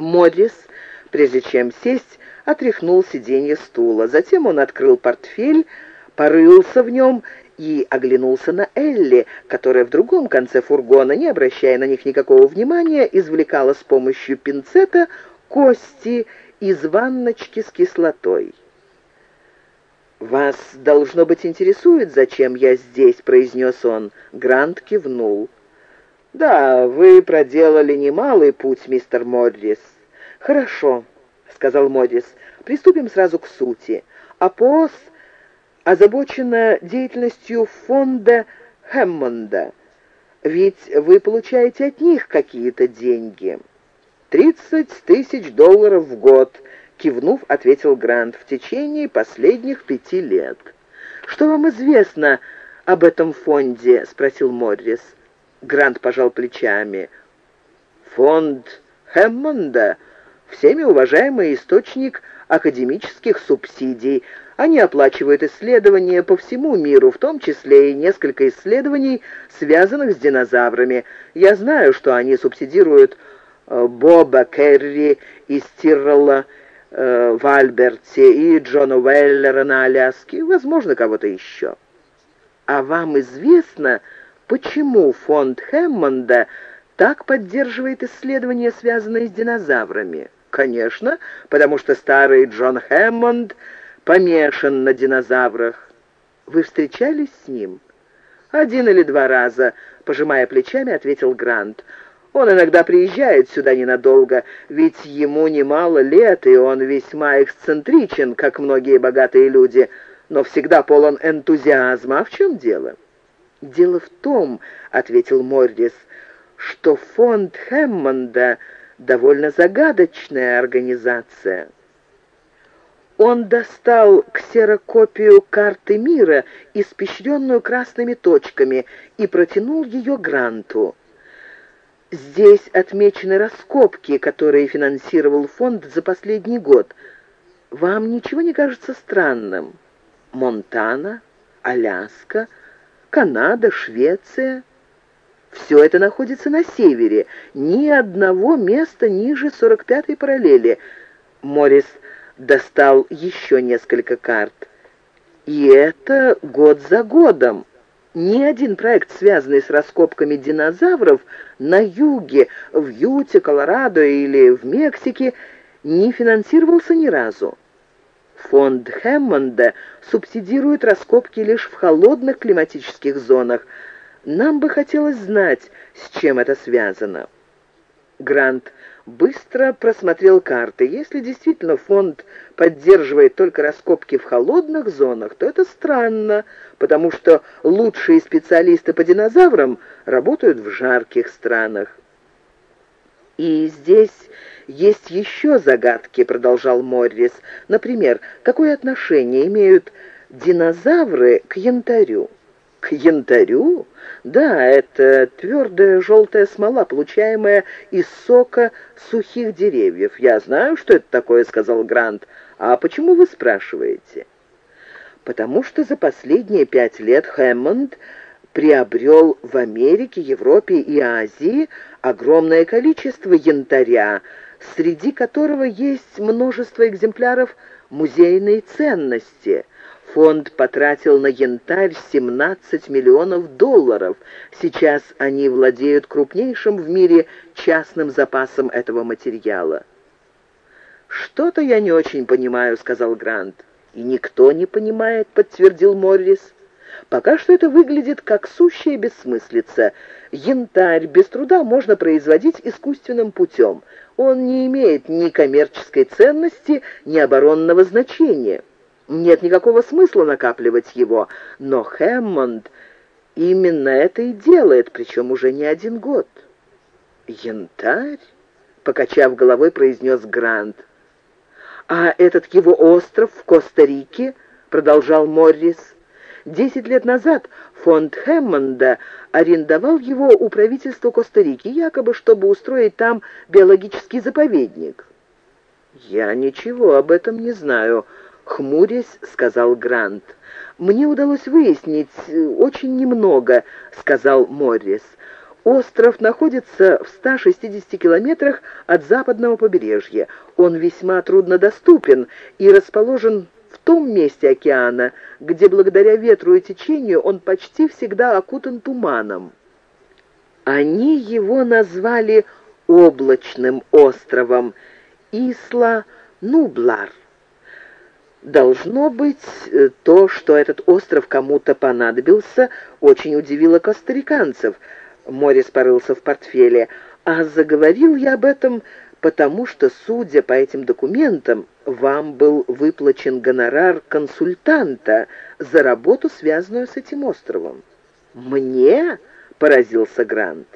Моррис, прежде чем сесть, отряхнул сиденье стула. Затем он открыл портфель, порылся в нем и оглянулся на Элли, которая в другом конце фургона, не обращая на них никакого внимания, извлекала с помощью пинцета кости из ванночки с кислотой. «Вас, должно быть, интересует, зачем я здесь», — произнес он. Грант кивнул. «Да, вы проделали немалый путь, мистер Моррис». «Хорошо», — сказал Моррис. «Приступим сразу к сути. АПОС озабочена деятельностью фонда Хэммонда. Ведь вы получаете от них какие-то деньги». «Тридцать тысяч долларов в год», кивнув, ответил Грант, в течение последних пяти лет. «Что вам известно об этом фонде?» — спросил Моррис. Грант пожал плечами. «Фонд Хэммонда — всеми уважаемый источник академических субсидий. Они оплачивают исследования по всему миру, в том числе и несколько исследований, связанных с динозаврами. Я знаю, что они субсидируют э, Боба Керри из Тиррелла, э, в Альберте и Джона Уэллера на Аляске, возможно, кого-то еще. А вам известно, почему фонд Хэммонда так поддерживает исследования, связанные с динозаврами? Конечно, потому что старый Джон Хэммонд помешан на динозаврах. Вы встречались с ним? Один или два раза, пожимая плечами, ответил Грант. Он иногда приезжает сюда ненадолго, ведь ему немало лет, и он весьма эксцентричен, как многие богатые люди, но всегда полон энтузиазма. А в чем дело?» «Дело в том, — ответил Моррис, — что фонд Хэммонда довольно загадочная организация». Он достал ксерокопию карты мира, испещренную красными точками, и протянул ее Гранту. Здесь отмечены раскопки, которые финансировал фонд за последний год. Вам ничего не кажется странным? Монтана, Аляска, Канада, Швеция. Все это находится на севере. Ни одного места ниже 45-й параллели. Моррис достал еще несколько карт. И это год за годом. Ни один проект, связанный с раскопками динозавров на юге, в Юте, Колорадо или в Мексике, не финансировался ни разу. Фонд Хэммонда субсидирует раскопки лишь в холодных климатических зонах. Нам бы хотелось знать, с чем это связано. Грант быстро просмотрел карты. Если действительно фонд поддерживает только раскопки в холодных зонах, то это странно, потому что лучшие специалисты по динозаврам работают в жарких странах. «И здесь есть еще загадки», — продолжал Моррис. «Например, какое отношение имеют динозавры к янтарю?» «К янтарю?» «Да, это твердая желтая смола, получаемая из сока сухих деревьев. Я знаю, что это такое», — сказал Грант. «А почему вы спрашиваете?» «Потому что за последние пять лет Хэммонд приобрел в Америке, Европе и Азии огромное количество янтаря, среди которого есть множество экземпляров музейной ценности». Фонд потратил на янтарь 17 миллионов долларов. Сейчас они владеют крупнейшим в мире частным запасом этого материала. «Что-то я не очень понимаю», — сказал Грант. «И никто не понимает», — подтвердил Моррис. «Пока что это выглядит как сущая бессмыслица. Янтарь без труда можно производить искусственным путем. Он не имеет ни коммерческой ценности, ни оборонного значения». Нет никакого смысла накапливать его, но Хэммонд именно это и делает, причем уже не один год. «Янтарь?» — покачав головой, произнес Грант. «А этот его остров в Коста-Рике?» — продолжал Моррис. «Десять лет назад фонд Хэммонда арендовал его у правительства Коста-Рики, якобы чтобы устроить там биологический заповедник». «Я ничего об этом не знаю», хмурясь, сказал Грант. «Мне удалось выяснить э, очень немного», — сказал Моррис. Остров находится в 160 километрах от западного побережья. Он весьма труднодоступен и расположен том месте океана, где благодаря ветру и течению он почти всегда окутан туманом. Они его назвали облачным островом Исла Нублар. Должно быть, э, то, что этот остров кому-то понадобился, очень удивило костариканцев. Морис порылся в портфеле. А заговорил я об этом, потому что, судя по этим документам, вам был выплачен гонорар консультанта за работу, связанную с этим островом. «Мне?» — поразился Грант.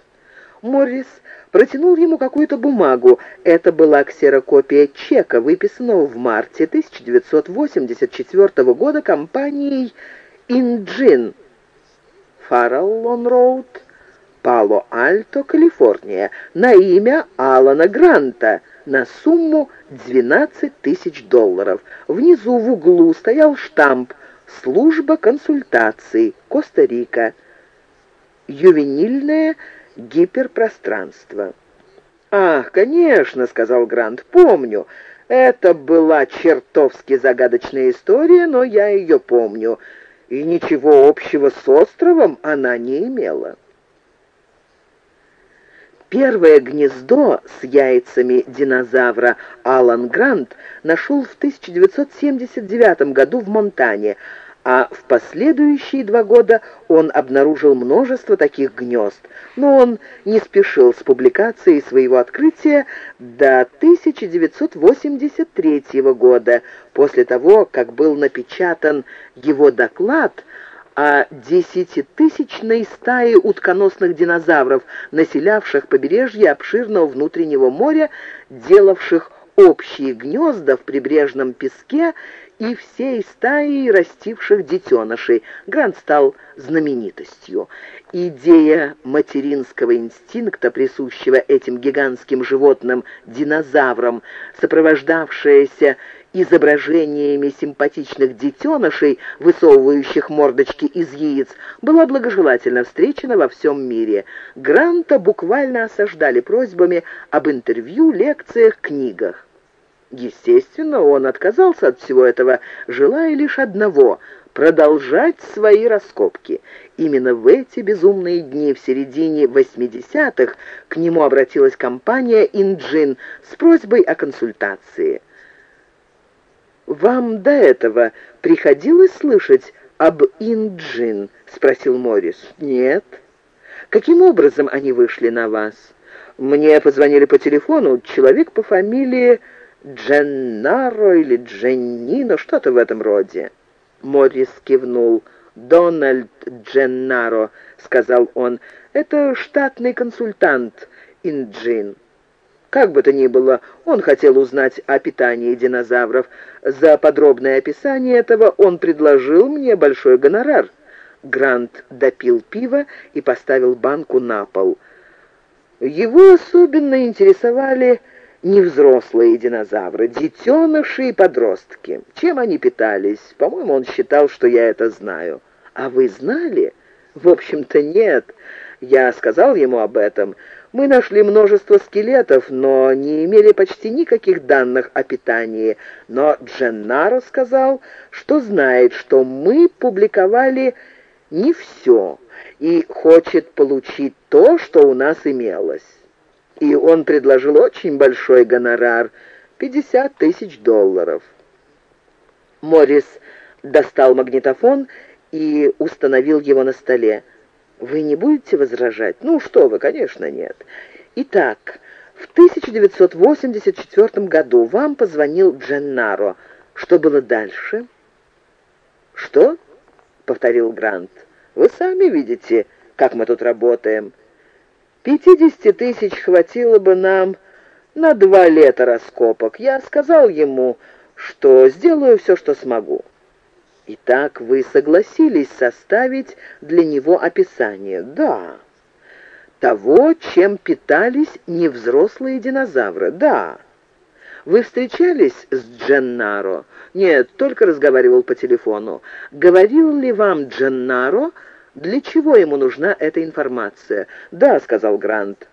Моррис протянул ему какую-то бумагу. Это была ксерокопия чека, выписанного в марте 1984 года компанией «Инджин». Фараллон-Роуд, Пало-Альто, Калифорния, на имя Алана Гранта на сумму 12 тысяч долларов. Внизу в углу стоял штамп «Служба консультаций, Коста-Рика». Ювенильная гиперпространство. «Ах, конечно», — сказал Грант, — «помню. Это была чертовски загадочная история, но я ее помню, и ничего общего с островом она не имела». Первое гнездо с яйцами динозавра Алан Грант нашел в 1979 году в Монтане, а в последующие два года он обнаружил множество таких гнезд, но он не спешил с публикацией своего открытия до 1983 года, после того, как был напечатан его доклад о десятитысячной стае утконосных динозавров, населявших побережье обширного внутреннего моря, делавших общие гнезда в прибрежном песке и всей стаей растивших детенышей. Грант стал знаменитостью. Идея материнского инстинкта, присущего этим гигантским животным, динозаврам, сопровождавшаяся изображениями симпатичных детенышей, высовывающих мордочки из яиц, была благожелательно встречена во всем мире. Гранта буквально осаждали просьбами об интервью, лекциях, книгах. Естественно, он отказался от всего этого, желая лишь одного — продолжать свои раскопки. Именно в эти безумные дни в середине 80-х к нему обратилась компания «Инджин» с просьбой о консультации. «Вам до этого приходилось слышать об «Инджин»?» — спросил Моррис. «Нет». «Каким образом они вышли на вас?» «Мне позвонили по телефону человек по фамилии...» Дженнаро или Дженнино, что-то в этом роде». Моррис кивнул. «Дональд Дженнаро», — сказал он, — «это штатный консультант Инджин». Как бы то ни было, он хотел узнать о питании динозавров. За подробное описание этого он предложил мне большой гонорар. Грант допил пиво и поставил банку на пол. Его особенно интересовали не взрослые динозавры, детеныши и подростки. Чем они питались? По-моему, он считал, что я это знаю. А вы знали? В общем-то, нет. Я сказал ему об этом. Мы нашли множество скелетов, но не имели почти никаких данных о питании. Но Дженнаро сказал, что знает, что мы публиковали не все и хочет получить то, что у нас имелось и он предложил очень большой гонорар — 50 тысяч долларов. Моррис достал магнитофон и установил его на столе. «Вы не будете возражать?» «Ну что вы, конечно, нет». «Итак, в 1984 году вам позвонил Дженнаро. Что было дальше?» «Что?» — повторил Грант. «Вы сами видите, как мы тут работаем». Пятидесяти тысяч хватило бы нам на два лета раскопок. Я сказал ему, что сделаю все, что смогу. Итак, вы согласились составить для него описание? Да. Того, чем питались невзрослые динозавры? Да. Вы встречались с Дженнаро? Нет, только разговаривал по телефону. Говорил ли вам Дженнаро Для чего ему нужна эта информация? «Да», — сказал Грант,